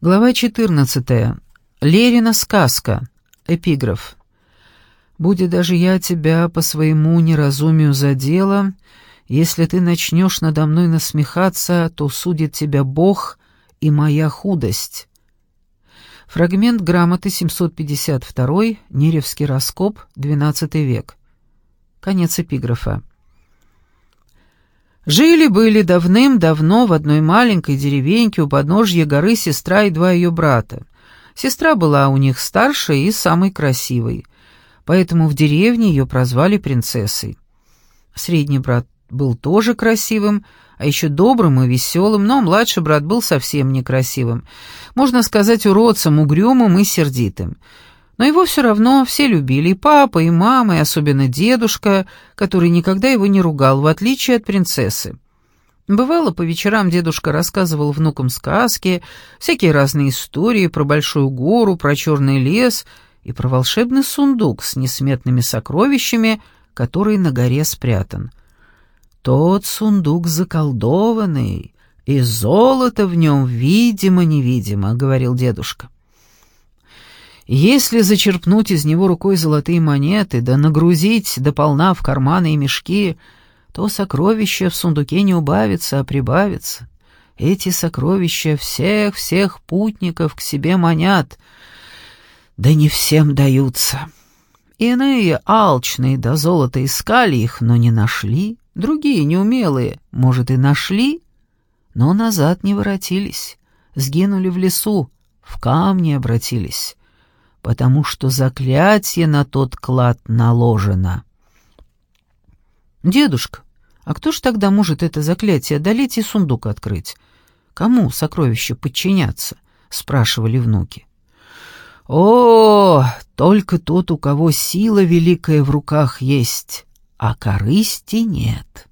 Глава 14. Лерина сказка. Эпиграф. «Будет даже я тебя по своему неразумию задела, если ты начнешь надо мной насмехаться, то судит тебя Бог и моя худость». Фрагмент грамоты 752, Неревский раскоп, XII век. Конец эпиграфа. Жили-были давным-давно в одной маленькой деревеньке у подножья горы сестра и два ее брата. Сестра была у них старшей и самой красивой, поэтому в деревне ее прозвали принцессой. Средний брат был тоже красивым, а еще добрым и веселым, но младший брат был совсем некрасивым, можно сказать, уродцем, угрюмым и сердитым. Но его все равно все любили, и папа, и мама, и особенно дедушка, который никогда его не ругал, в отличие от принцессы. Бывало, по вечерам дедушка рассказывал внукам сказки, всякие разные истории про большую гору, про черный лес и про волшебный сундук с несметными сокровищами, который на горе спрятан. Тот сундук заколдованный, и золото в нем видимо-невидимо, — говорил дедушка. Если зачерпнуть из него рукой золотые монеты, да нагрузить дополна в карманы и мешки, то сокровища в сундуке не убавится, а прибавится. Эти сокровища всех-всех путников к себе манят, да не всем даются. Иные, алчные до золота, искали их, но не нашли. Другие, неумелые, может, и нашли, но назад не воротились. Сгинули в лесу, в камни обратились потому что заклятие на тот клад наложено. «Дедушка, а кто ж тогда может это заклятие одолеть и сундук открыть? Кому сокровища подчиняться?» — спрашивали внуки. «О, только тот, у кого сила великая в руках есть, а корысти нет».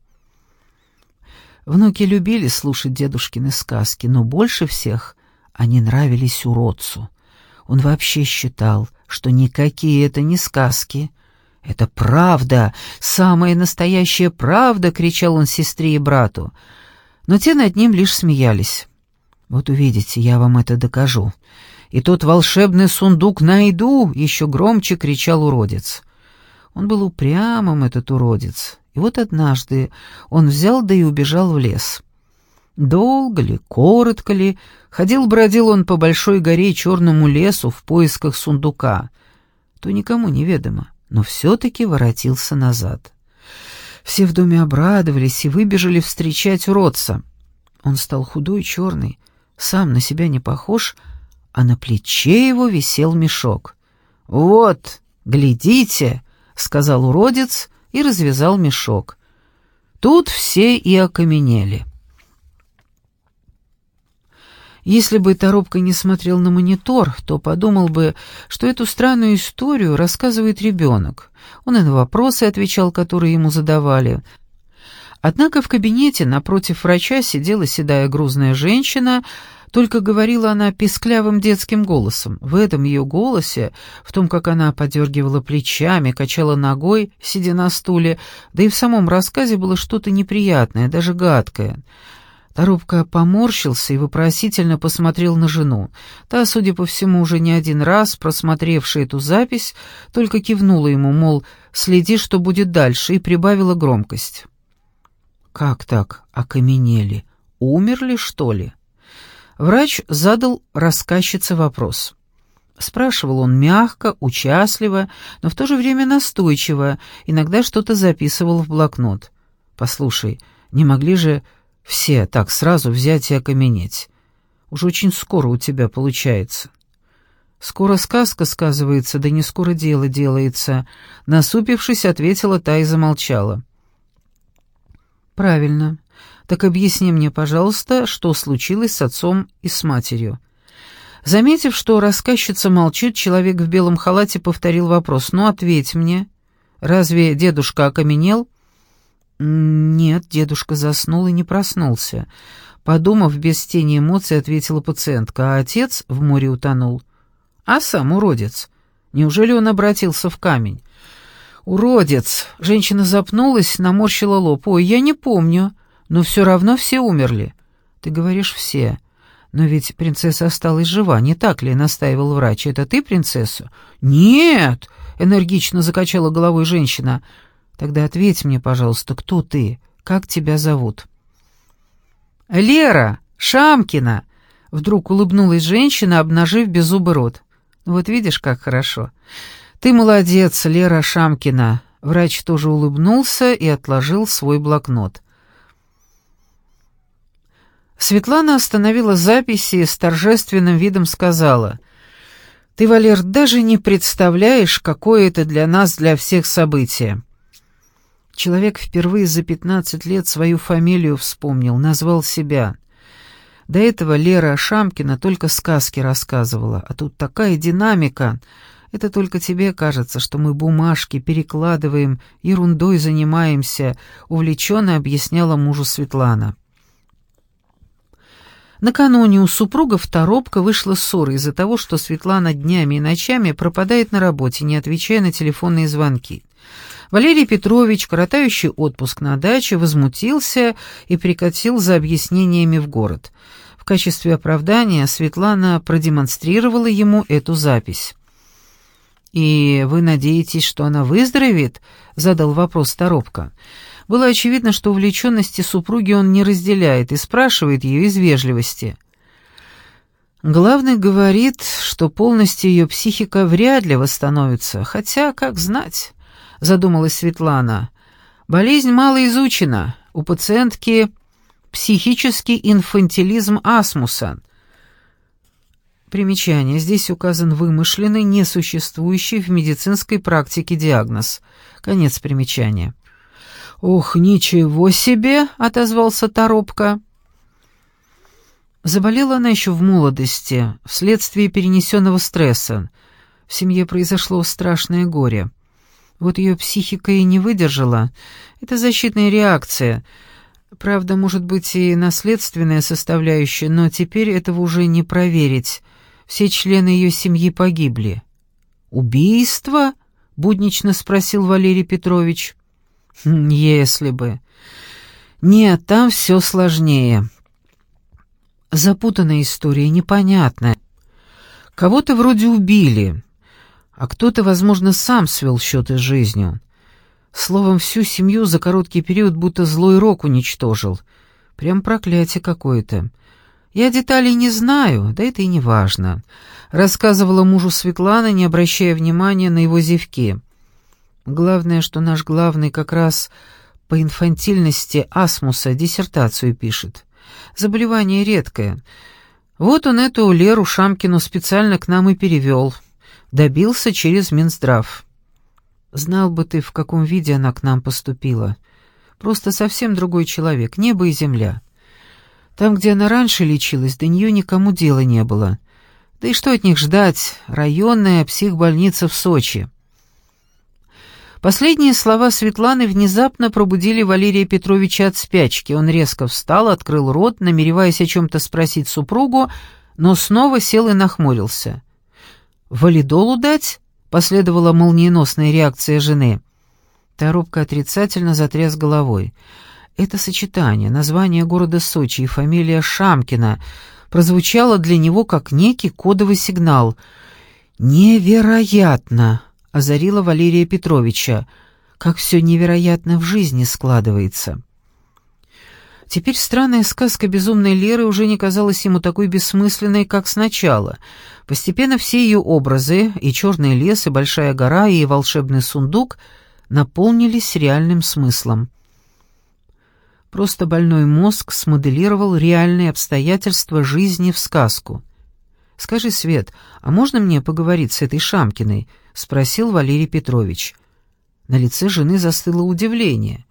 Внуки любили слушать дедушкины сказки, но больше всех они нравились уродцу. Он вообще считал, что никакие это не сказки. «Это правда, самая настоящая правда!» — кричал он сестре и брату. Но те над ним лишь смеялись. «Вот увидите, я вам это докажу. И тот волшебный сундук найду!» — еще громче кричал уродец. Он был упрямым, этот уродец. И вот однажды он взял да и убежал в лес. Долго ли, коротко ли, ходил-бродил он по большой горе и черному лесу в поисках сундука. То никому неведомо, но все-таки воротился назад. Все в доме обрадовались и выбежали встречать уродца. Он стал худой, черный, сам на себя не похож, а на плече его висел мешок. «Вот, глядите!» — сказал уродец и развязал мешок. Тут все и окаменели. Если бы Торопко не смотрел на монитор, то подумал бы, что эту странную историю рассказывает ребенок. Он и на вопросы отвечал, которые ему задавали. Однако в кабинете напротив врача сидела седая грузная женщина, только говорила она песклявым детским голосом. В этом ее голосе, в том, как она подергивала плечами, качала ногой, сидя на стуле, да и в самом рассказе было что-то неприятное, даже гадкое — Торопко поморщился и вопросительно посмотрел на жену. Та, судя по всему, уже не один раз, просмотревшая эту запись, только кивнула ему, мол, следи, что будет дальше, и прибавила громкость. «Как так? Окаменели? Умерли, что ли?» Врач задал рассказчице вопрос. Спрашивал он мягко, участливо, но в то же время настойчиво, иногда что-то записывал в блокнот. «Послушай, не могли же все так сразу взять и окаменеть. Уж очень скоро у тебя получается. Скоро сказка сказывается, да не скоро дело делается. Насупившись, ответила та и замолчала. Правильно. Так объясни мне, пожалуйста, что случилось с отцом и с матерью. Заметив, что рассказчица молчит, человек в белом халате повторил вопрос. «Ну, ответь мне. Разве дедушка окаменел?» «Нет, дедушка заснул и не проснулся». Подумав, без тени эмоций, ответила пациентка, а отец в море утонул. «А сам уродец. Неужели он обратился в камень?» «Уродец!» — женщина запнулась, наморщила лоб. «Ой, я не помню, но все равно все умерли». «Ты говоришь «все». «Но ведь принцесса осталась жива, не так ли?» — настаивал врач. «Это ты принцесса?» «Нет!» — энергично закачала головой женщина. «Тогда ответь мне, пожалуйста, кто ты? Как тебя зовут?» «Лера Шамкина!» — вдруг улыбнулась женщина, обнажив беззубый рот. «Вот видишь, как хорошо. Ты молодец, Лера Шамкина!» Врач тоже улыбнулся и отложил свой блокнот. Светлана остановила записи и с торжественным видом сказала, «Ты, Валер, даже не представляешь, какое это для нас, для всех событие». Человек впервые за пятнадцать лет свою фамилию вспомнил, назвал себя. До этого Лера Шамкина только сказки рассказывала, а тут такая динамика. Это только тебе кажется, что мы бумажки перекладываем, ерундой занимаемся, увлеченно объясняла мужу Светлана. Накануне у супругов Торопко вышла ссора из-за того, что Светлана днями и ночами пропадает на работе, не отвечая на телефонные звонки. Валерий Петрович, коротающий отпуск на даче, возмутился и прикатил за объяснениями в город. В качестве оправдания Светлана продемонстрировала ему эту запись. «И вы надеетесь, что она выздоровеет?» — задал вопрос Торопко. Было очевидно, что увлеченности супруги он не разделяет и спрашивает ее из вежливости. Главный говорит, что полностью ее психика вряд ли восстановится, хотя, как знать, задумалась Светлана. Болезнь мало изучена, у пациентки психический инфантилизм асмуса. Примечание. Здесь указан вымышленный, несуществующий в медицинской практике диагноз. Конец примечания. «Ох, ничего себе!» — отозвался Торопко. Заболела она еще в молодости, вследствие перенесенного стресса. В семье произошло страшное горе. Вот ее психика и не выдержала. Это защитная реакция. Правда, может быть и наследственная составляющая, но теперь этого уже не проверить. Все члены ее семьи погибли. «Убийство?» — буднично спросил Валерий Петрович. Хм, если бы. Нет, там все сложнее. Запутанная история, непонятная. Кого-то вроде убили, а кто-то, возможно, сам свел счеты с жизнью. Словом, всю семью за короткий период будто злой рок уничтожил. Прям проклятие какое-то. Я деталей не знаю, да это и не важно. Рассказывала мужу Светлана, не обращая внимания на его зевки. Главное, что наш главный как раз по инфантильности асмуса диссертацию пишет. Заболевание редкое. Вот он эту Леру Шамкину специально к нам и перевел. Добился через Минздрав. Знал бы ты, в каком виде она к нам поступила. Просто совсем другой человек, небо и земля. Там, где она раньше лечилась, до нее никому дела не было. Да и что от них ждать? Районная психбольница в Сочи. Последние слова Светланы внезапно пробудили Валерия Петровича от спячки. Он резко встал, открыл рот, намереваясь о чем-то спросить супругу, но снова сел и нахмурился. «Валидолу дать?» — последовала молниеносная реакция жены. Торопко отрицательно затряс головой. Это сочетание, название города Сочи и фамилия Шамкина прозвучало для него как некий кодовый сигнал. «Невероятно!» озарила Валерия Петровича. Как все невероятно в жизни складывается. Теперь странная сказка безумной Леры уже не казалась ему такой бессмысленной, как сначала. Постепенно все ее образы, и черный лес, и большая гора, и волшебный сундук, наполнились реальным смыслом. Просто больной мозг смоделировал реальные обстоятельства жизни в сказку. «Скажи, Свет, а можно мне поговорить с этой Шамкиной?» — спросил Валерий Петрович. На лице жены застыло удивление.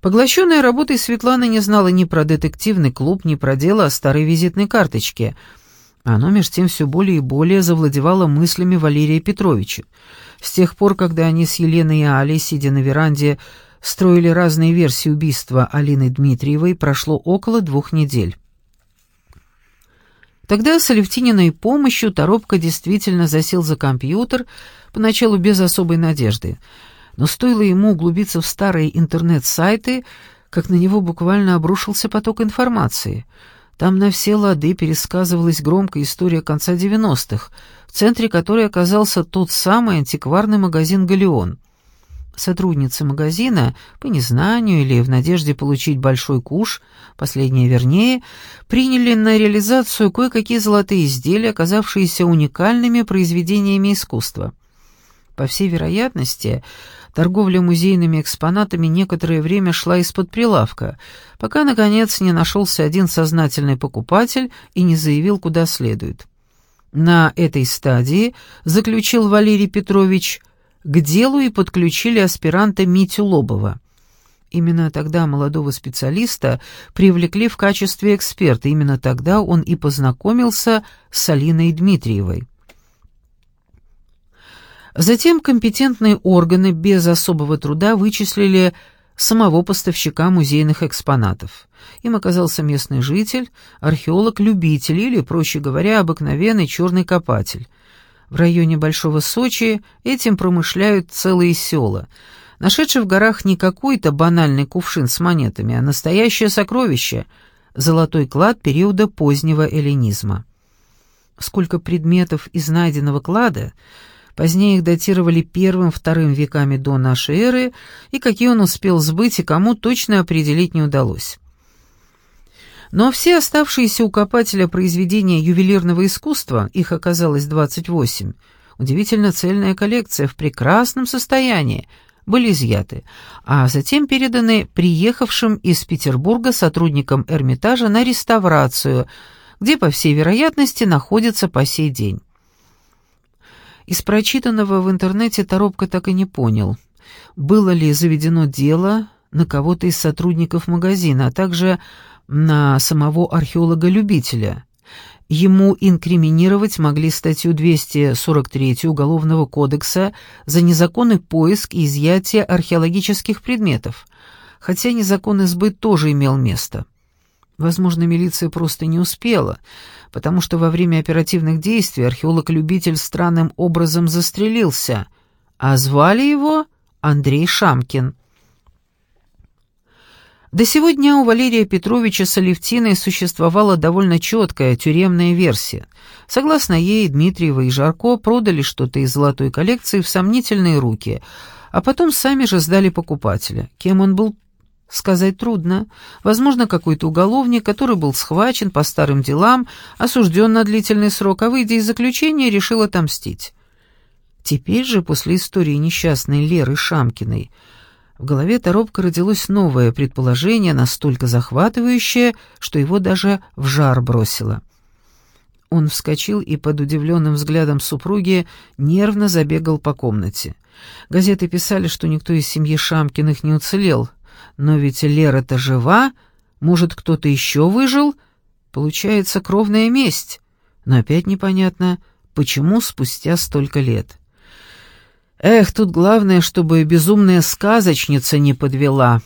Поглощенная работой Светлана не знала ни про детективный клуб, ни про дело о старой визитной карточке. Оно, между тем, все более и более завладевало мыслями Валерия Петровича. С тех пор, когда они с Еленой и Алей, сидя на веранде, строили разные версии убийства Алины Дмитриевой, прошло около двух недель. Тогда с Алевтининой помощью Торопко действительно засел за компьютер, поначалу без особой надежды. Но стоило ему углубиться в старые интернет-сайты, как на него буквально обрушился поток информации. Там на все лады пересказывалась громкая история конца 90-х, в центре которой оказался тот самый антикварный магазин «Галеон». Сотрудницы магазина, по незнанию или в надежде получить большой куш, последнее вернее, приняли на реализацию кое-какие золотые изделия, оказавшиеся уникальными произведениями искусства. По всей вероятности, торговля музейными экспонатами некоторое время шла из-под прилавка, пока, наконец, не нашелся один сознательный покупатель и не заявил, куда следует. На этой стадии, заключил Валерий Петрович, к делу и подключили аспиранта Митю Лобова. Именно тогда молодого специалиста привлекли в качестве эксперта, именно тогда он и познакомился с Алиной Дмитриевой. Затем компетентные органы без особого труда вычислили самого поставщика музейных экспонатов. Им оказался местный житель, археолог-любитель или, проще говоря, обыкновенный черный копатель. В районе Большого Сочи этим промышляют целые села. Нашедший в горах не какой-то банальный кувшин с монетами, а настоящее сокровище — золотой клад периода позднего эллинизма. Сколько предметов из найденного клада, позднее их датировали первым-вторым веками до нашей эры, и какие он успел сбыть и кому точно определить не удалось. Но все оставшиеся у копателя произведения ювелирного искусства, их оказалось 28, удивительно цельная коллекция в прекрасном состоянии, были изъяты, а затем переданы приехавшим из Петербурга сотрудникам Эрмитажа на реставрацию, где, по всей вероятности, находится по сей день. Из прочитанного в интернете Торопко так и не понял, было ли заведено дело на кого-то из сотрудников магазина, а также на самого археолога-любителя. Ему инкриминировать могли статью 243 Уголовного кодекса за незаконный поиск и изъятие археологических предметов, хотя незаконный сбыт тоже имел место. Возможно, милиция просто не успела, потому что во время оперативных действий археолог-любитель странным образом застрелился, а звали его Андрей Шамкин. До сегодня у Валерия Петровича с Алевтиной существовала довольно четкая тюремная версия. Согласно ей, Дмитриева и Жарко продали что-то из золотой коллекции в сомнительные руки, а потом сами же сдали покупателя. Кем он был, сказать трудно. Возможно, какой-то уголовник, который был схвачен по старым делам, осужден на длительный срок, а выйдя из заключения, решил отомстить. Теперь же, после истории несчастной Леры Шамкиной, в голове Торопко родилось новое предположение, настолько захватывающее, что его даже в жар бросило. Он вскочил и под удивленным взглядом супруги нервно забегал по комнате. Газеты писали, что никто из семьи Шамкиных не уцелел. Но ведь Лера-то жива, может, кто-то еще выжил? Получается кровная месть. Но опять непонятно, почему спустя столько лет. Эх, тут главное, чтобы безумная сказочница не подвела.